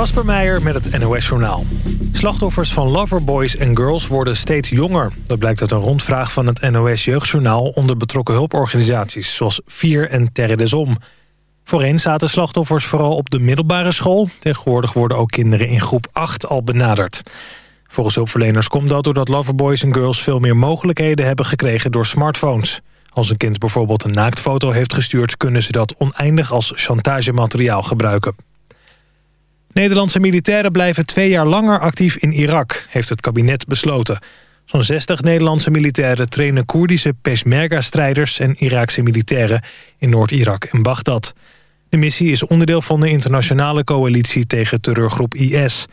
Kasper Meijer met het NOS-journaal. Slachtoffers van loverboys en girls worden steeds jonger. Dat blijkt uit een rondvraag van het NOS-jeugdjournaal... onder betrokken hulporganisaties, zoals Vier en Terre des Om. Voorheen zaten slachtoffers vooral op de middelbare school. Tegenwoordig worden ook kinderen in groep 8 al benaderd. Volgens hulpverleners komt dat doordat loverboys en girls... veel meer mogelijkheden hebben gekregen door smartphones. Als een kind bijvoorbeeld een naaktfoto heeft gestuurd... kunnen ze dat oneindig als chantagemateriaal gebruiken. Nederlandse militairen blijven twee jaar langer actief in Irak, heeft het kabinet besloten. Zo'n 60 Nederlandse militairen trainen Koerdische Peshmerga-strijders en Iraakse militairen in Noord-Irak en Bagdad. De missie is onderdeel van de internationale coalitie tegen terreurgroep IS.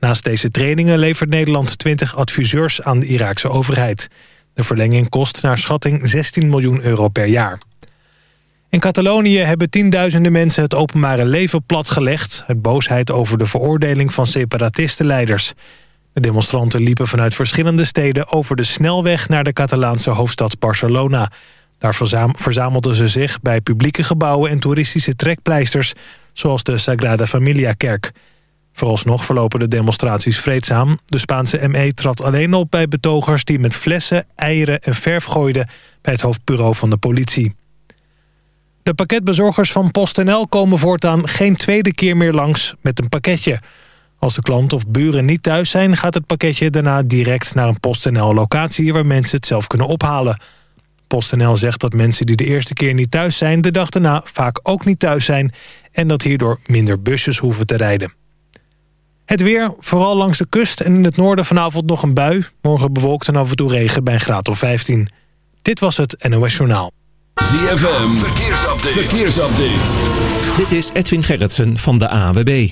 Naast deze trainingen levert Nederland 20 adviseurs aan de Iraakse overheid. De verlenging kost naar schatting 16 miljoen euro per jaar. In Catalonië hebben tienduizenden mensen het openbare leven platgelegd... uit boosheid over de veroordeling van separatistenleiders. De demonstranten liepen vanuit verschillende steden... over de snelweg naar de Catalaanse hoofdstad Barcelona. Daar verzamelden ze zich bij publieke gebouwen en toeristische trekpleisters... zoals de Sagrada Familia-kerk. Vooralsnog verlopen de demonstraties vreedzaam. De Spaanse ME trad alleen op bij betogers die met flessen, eieren en verf gooiden... bij het hoofdbureau van de politie. De pakketbezorgers van PostNL komen voortaan geen tweede keer meer langs met een pakketje. Als de klant of buren niet thuis zijn... gaat het pakketje daarna direct naar een PostNL-locatie... waar mensen het zelf kunnen ophalen. PostNL zegt dat mensen die de eerste keer niet thuis zijn... de dag daarna vaak ook niet thuis zijn... en dat hierdoor minder busjes hoeven te rijden. Het weer, vooral langs de kust en in het noorden vanavond nog een bui. Morgen bewolkt en af en toe regen bij een graad of 15. Dit was het NOS Journaal. ZFM, verkeersupdate. verkeersupdate. Dit is Edwin Gerritsen van de AWB.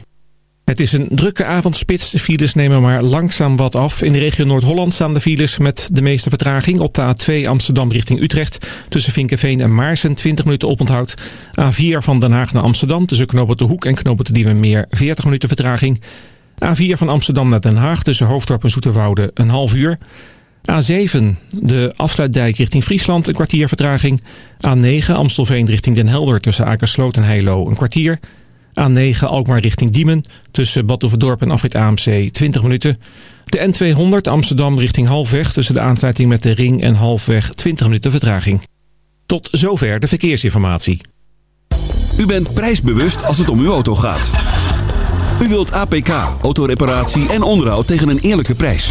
Het is een drukke avondspits. De files nemen maar langzaam wat af. In de regio Noord-Holland staan de files met de meeste vertraging. Op de A2 Amsterdam richting Utrecht. Tussen Vinkenveen en Maarsen 20 minuten oponthoud. A4 van Den Haag naar Amsterdam. Tussen Knopen de Hoek en Knopen de Diemen 40 minuten vertraging. A4 van Amsterdam naar Den Haag. Tussen Hoofddorp en Zoeterwoude een half uur. A7, de afsluitdijk richting Friesland, een kwartier vertraging. A9, Amstelveen richting Den Helder tussen Akersloot en Heilo, een kwartier. A9, Alkmaar richting Diemen tussen Badhoevedorp en Afrit AMC, 20 minuten. De N200 Amsterdam richting Halfweg tussen de aansluiting met de Ring en Halfweg, 20 minuten vertraging. Tot zover de verkeersinformatie. U bent prijsbewust als het om uw auto gaat. U wilt APK, autoreparatie en onderhoud tegen een eerlijke prijs.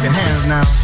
Clap your hands now.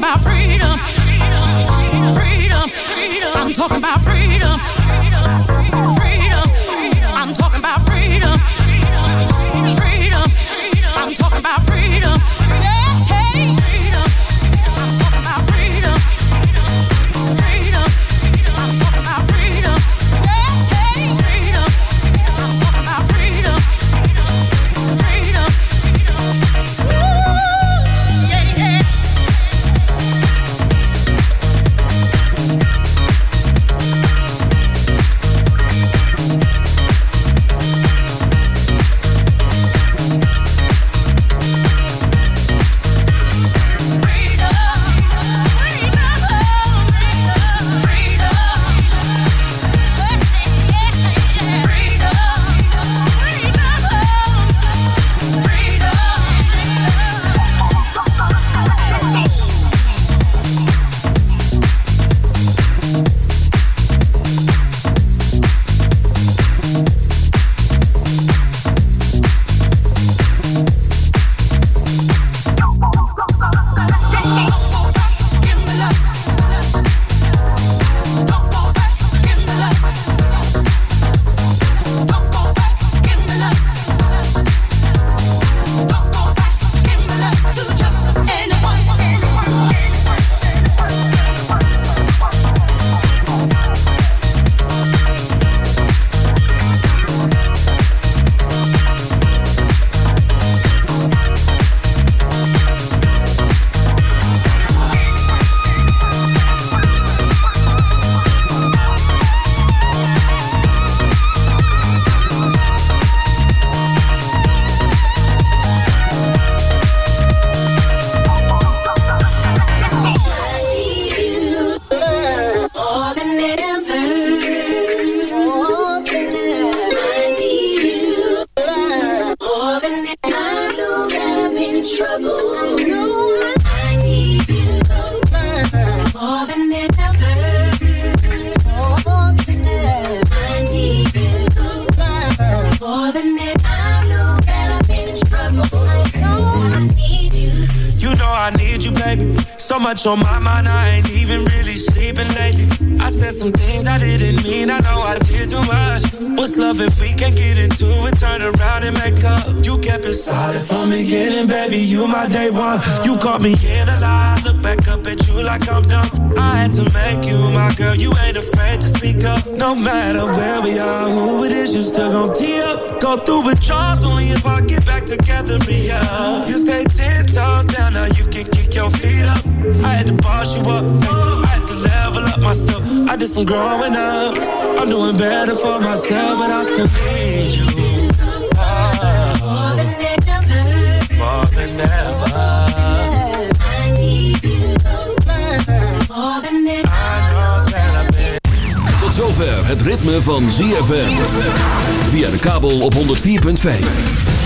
talking about freedom. Freedom, freedom, freedom. I'm talking about freedom. Freedom. I'm talking about freedom. Freedom, freedom. I'm talking about freedom. much on my mind, I ain't even really sleeping lately. I said some things I didn't mean, I know I did too much. What's love if we can't get into it? Turn around and make up. You kept it solid from beginning, baby, you my day one. You caught me in a lie, look back up at you like I'm dumb. I had to make you my girl, you ain't afraid to speak up. No matter where we are, who it is, you still gon' tee up. Go through withdrawals only if I get back together, yeah. You stay ten toes down, now you can kick your feet up. I had to boss you up. I had to level up myself. I did some growing up. I'm doing better for myself, but I still need you. more than ever. More than ever. I need you more than ever. I know that I've been. Tot zover het ritme van ZFM. Via de kabel op 104.5.